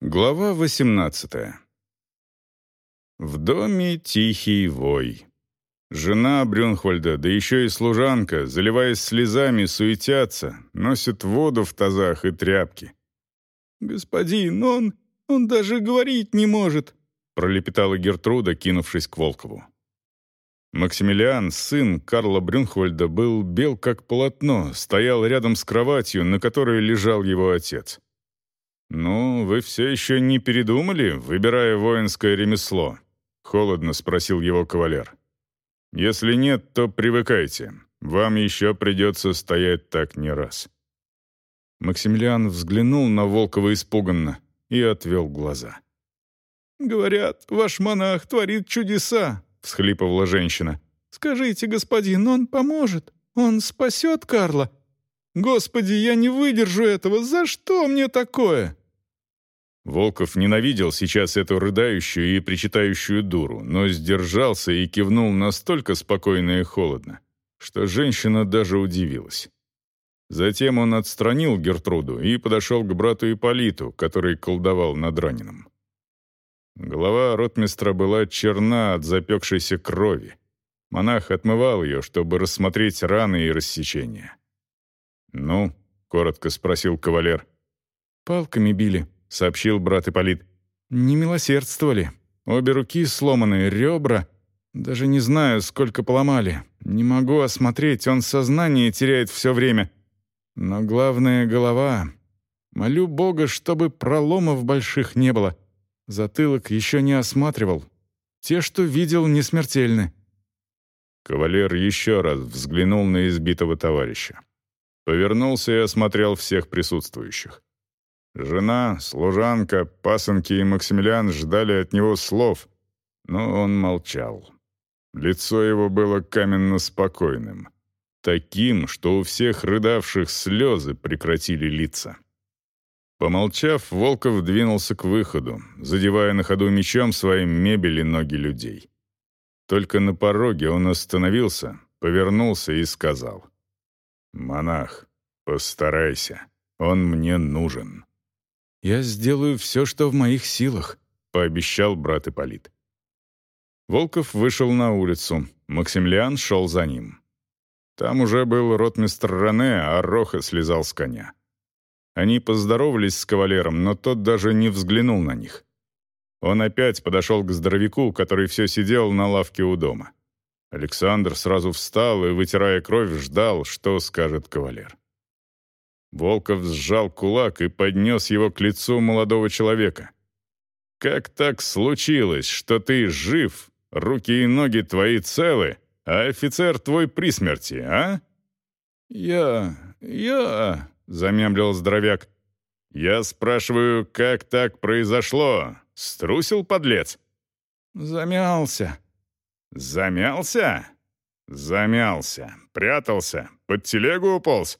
Глава 18 В доме тихий вой. Жена Брюнхвальда, да еще и служанка, заливаясь слезами, суетятся, носят воду в тазах и тряпки. «Господин, он... он даже говорить не может», пролепетала Гертруда, кинувшись к Волкову. Максимилиан, сын Карла Брюнхвальда, был бел как полотно, стоял рядом с кроватью, на которой лежал его отец. «Ну, вы все еще не передумали, выбирая воинское ремесло?» — холодно спросил его кавалер. «Если нет, то привыкайте. Вам еще придется стоять так не раз». Максимилиан взглянул на Волкова испуганно и отвел глаза. «Говорят, ваш монах творит чудеса», — всхлипывала женщина. «Скажите, господин, он поможет? Он спасет Карла? Господи, я не выдержу этого! За что мне такое?» Волков ненавидел сейчас эту рыдающую и причитающую дуру, но сдержался и кивнул настолько спокойно и холодно, что женщина даже удивилась. Затем он отстранил Гертруду и подошел к брату Ипполиту, который колдовал над раненым. Голова ротмистра была черна от запекшейся крови. Монах отмывал ее, чтобы рассмотреть раны и рассечения. «Ну?» — коротко спросил кавалер. «Палками били», — сообщил брат Ипполит. «Не милосердствовали. Обе руки сломаны, ребра. Даже не знаю, сколько поломали. Не могу осмотреть, он сознание теряет все время. Но главное — голова. Молю Бога, чтобы проломов больших не было. Затылок еще не осматривал. Те, что видел, не смертельны». Кавалер еще раз взглянул на избитого товарища. Повернулся и осмотрел всех присутствующих. Жена, служанка, пасынки и Максимилиан ждали от него слов, но он молчал. Лицо его было каменно спокойным. Таким, что у всех рыдавших слезы прекратили лица. Помолчав, Волков двинулся к выходу, задевая на ходу мечом своим мебель ноги людей. Только на пороге он остановился, повернулся и сказал. «Монах, постарайся, он мне нужен». «Я сделаю все, что в моих силах», — пообещал брат Ипполит. Волков вышел на улицу, Максимилиан шел за ним. Там уже был ротмистр Рене, а Роха слезал с коня. Они поздоровались с кавалером, но тот даже не взглянул на них. Он опять подошел к здоровяку, который все сидел на лавке у дома. Александр сразу встал и, вытирая кровь, ждал, что скажет кавалер. Волков сжал кулак и поднес его к лицу молодого человека. «Как так случилось, что ты жив, руки и ноги твои целы, а офицер твой при смерти, а?» «Я... я...» — замямлил здоровяк. «Я спрашиваю, как так произошло? Струсил, подлец?» «Замялся». «Замялся?» «Замялся. Прятался. Под телегу уполз?»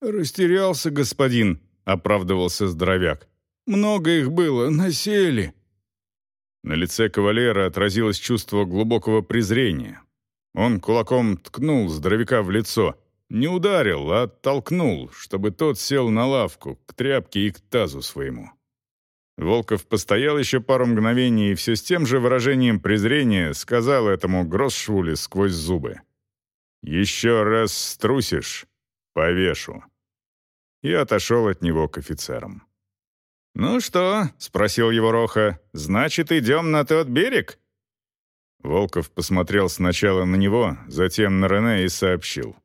«Растерялся, господин», — оправдывался здоровяк. «Много их было, насели». На лице кавалера отразилось чувство глубокого презрения. Он кулаком ткнул здоровяка в лицо. Не ударил, а оттолкнул, чтобы тот сел на лавку, к тряпке и к тазу своему. Волков постоял еще пару мгновений и все с тем же выражением презрения сказал этому Гроссшвуле сквозь зубы. «Еще раз струсишь, Повешу». И отошел от него к офицерам. «Ну что?» — спросил его Роха. «Значит, идем на тот берег?» Волков посмотрел сначала на него, затем на Рене и сообщил.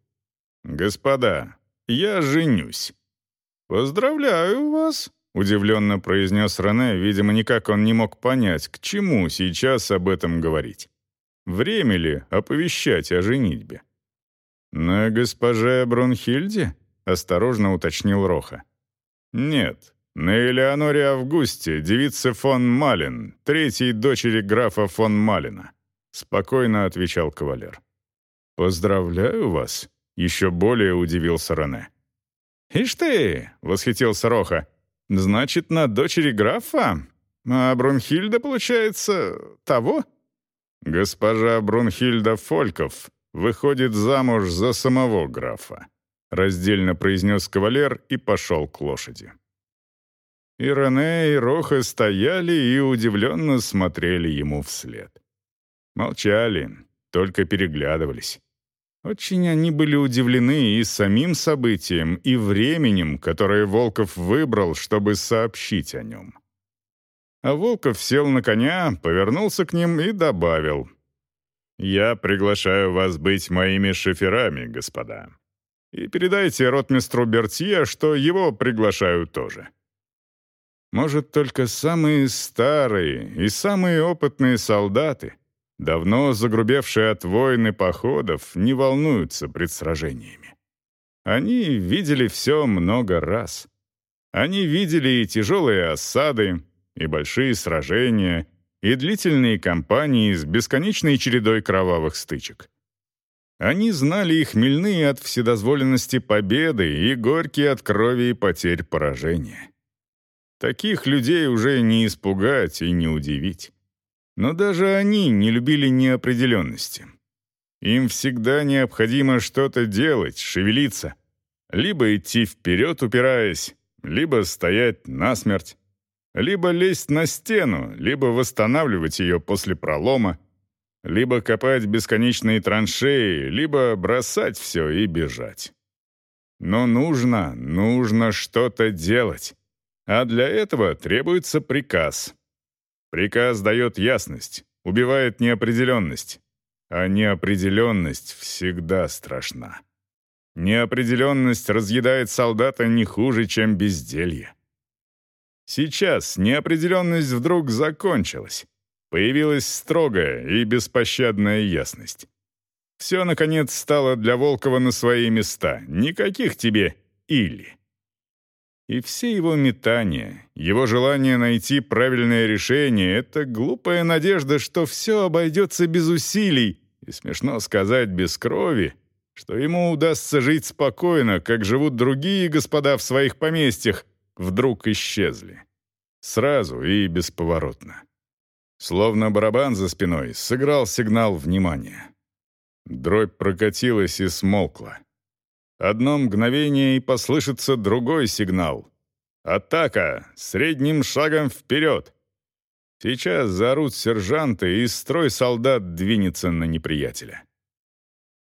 «Господа, я женюсь». «Поздравляю вас», — удивленно произнес Рене, видимо, никак он не мог понять, к чему сейчас об этом говорить. Время ли оповещать о женитьбе? «На госпоже Брунхильде?» — осторожно уточнил Роха. «Нет, на Элеоноре Августе, девице фон Малин, третьей дочери графа фон Малина», — спокойно отвечал кавалер. «Поздравляю вас», — еще более удивился Рене. «Ишь ты!» — восхитился Роха. «Значит, на дочери графа? А Брунхильда, получается, того?» «Госпожа Брунхильда Фольков выходит замуж за самого графа», раздельно произнес кавалер и пошел к лошади. И Рене, и Роха стояли и удивленно смотрели ему вслед. Молчали, только переглядывались. Очень они были удивлены и самим событием, и временем, которое Волков выбрал, чтобы сообщить о нем. А Волков сел на коня, повернулся к ним и добавил. «Я приглашаю вас быть моими шоферами, господа. И передайте ротмистру Бертье, что его приглашаю тоже». Может, только самые старые и самые опытные солдаты, давно загрубевшие от войн и походов, не волнуются пред сражениями. Они видели все много раз. Они видели и тяжелые осады, и большие сражения, и длительные кампании с бесконечной чередой кровавых стычек. Они знали и хмельные от вседозволенности победы, и горькие от крови и потерь поражения. Таких людей уже не испугать и не удивить. Но даже они не любили неопределенности. Им всегда необходимо что-то делать, шевелиться. Либо идти вперед, упираясь, либо стоять насмерть. Либо лезть на стену, либо восстанавливать ее после пролома, либо копать бесконечные траншеи, либо бросать все и бежать. Но нужно, нужно что-то делать. А для этого требуется приказ. Приказ дает ясность, убивает неопределенность. А неопределенность всегда страшна. Неопределенность разъедает солдата не хуже, чем безделье. Сейчас неопределенность вдруг закончилась. Появилась строгая и беспощадная ясность. Все, наконец, стало для Волкова на свои места. Никаких тебе «или». И все его метания, его желание найти правильное решение — это глупая надежда, что все обойдется без усилий, и, смешно сказать, без крови, что ему удастся жить спокойно, как живут другие господа в своих поместьях, вдруг исчезли. Сразу и бесповоротно. Словно барабан за спиной сыграл сигнал внимания. Дробь прокатилась и смолкла. Одно мгновение и послышится другой сигнал. «Атака! Средним шагом вперед!» Сейчас заорут сержанты, и строй солдат двинется на неприятеля.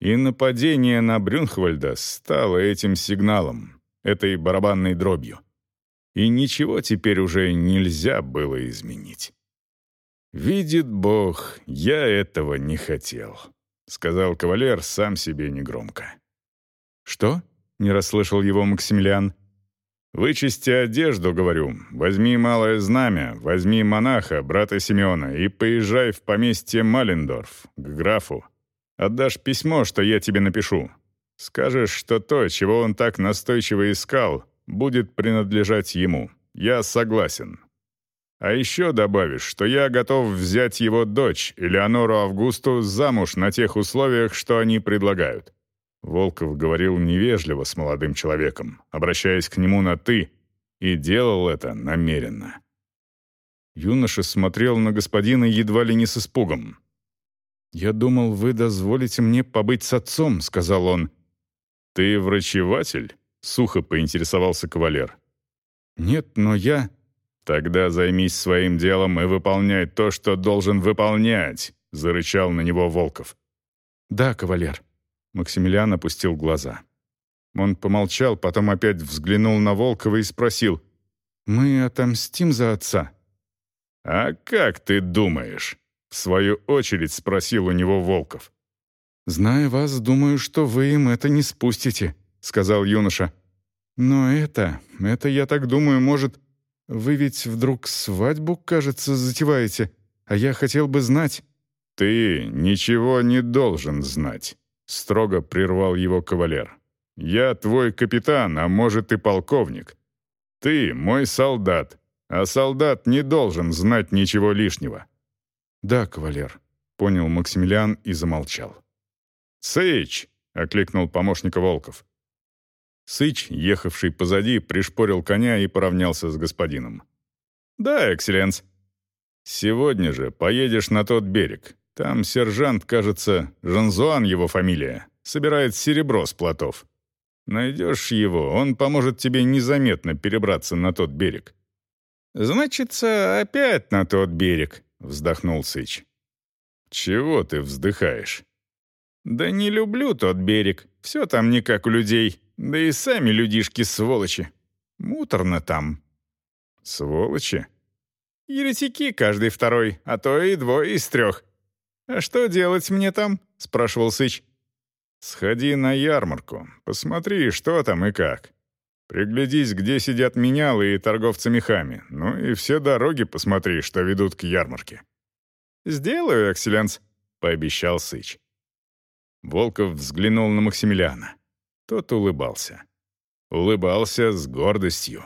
И нападение на Брюнхвальда стало этим сигналом, этой барабанной дробью и ничего теперь уже нельзя было изменить. «Видит Бог, я этого не хотел», — сказал кавалер сам себе негромко. «Что?» — не расслышал его Максимилиан. «Вычисти одежду, — говорю, — возьми малое знамя, возьми монаха, брата Симеона, и поезжай в поместье Малендорф, к графу. Отдашь письмо, что я тебе напишу. Скажешь, что то, чего он так настойчиво искал, будет принадлежать ему. Я согласен. А еще добавишь, что я готов взять его дочь, Элеонору Августу, замуж на тех условиях, что они предлагают». Волков говорил невежливо с молодым человеком, обращаясь к нему на «ты», и делал это намеренно. Юноша смотрел на господина едва ли не с испугом. «Я думал, вы дозволите мне побыть с отцом», — сказал он. «Ты врачеватель?» Сухо поинтересовался кавалер. «Нет, но я...» «Тогда займись своим делом и выполняй то, что должен выполнять», — зарычал на него Волков. «Да, кавалер». Максимилиан опустил глаза. Он помолчал, потом опять взглянул на Волкова и спросил. «Мы отомстим за отца?» «А как ты думаешь?» — в свою очередь спросил у него Волков. «Зная вас, думаю, что вы им это не спустите», сказал юноша. «Но это, это, я так думаю, может... Вы ведь вдруг свадьбу, кажется, затеваете, а я хотел бы знать...» «Ты ничего не должен знать», — строго прервал его кавалер. «Я твой капитан, а может и полковник. Ты мой солдат, а солдат не должен знать ничего лишнего». «Да, кавалер», — понял Максимилиан и замолчал. «Сыч!» — окликнул помощника Волков. Сыч, ехавший позади, пришпорил коня и поравнялся с господином. «Да, экселленс. Сегодня же поедешь на тот берег. Там сержант, кажется, Жанзуан его фамилия, собирает серебро с плотов. Найдешь его, он поможет тебе незаметно перебраться на тот берег. «Значится, опять на тот берег», — вздохнул Сыч. «Чего ты вздыхаешь?» «Да не люблю тот берег. Все там не как у людей. Да и сами людишки сволочи. Муторно там». «Сволочи?» «Еретики каждый второй, а то и двое из трех. А что делать мне там?» — спрашивал Сыч. «Сходи на ярмарку, посмотри, что там и как. Приглядись, где сидят менялы и торговцы мехами, ну и все дороги посмотри, что ведут к ярмарке». «Сделаю, экселленс», — пообещал Сыч. Волков взглянул на Максимилиана. Тот улыбался. Улыбался с гордостью.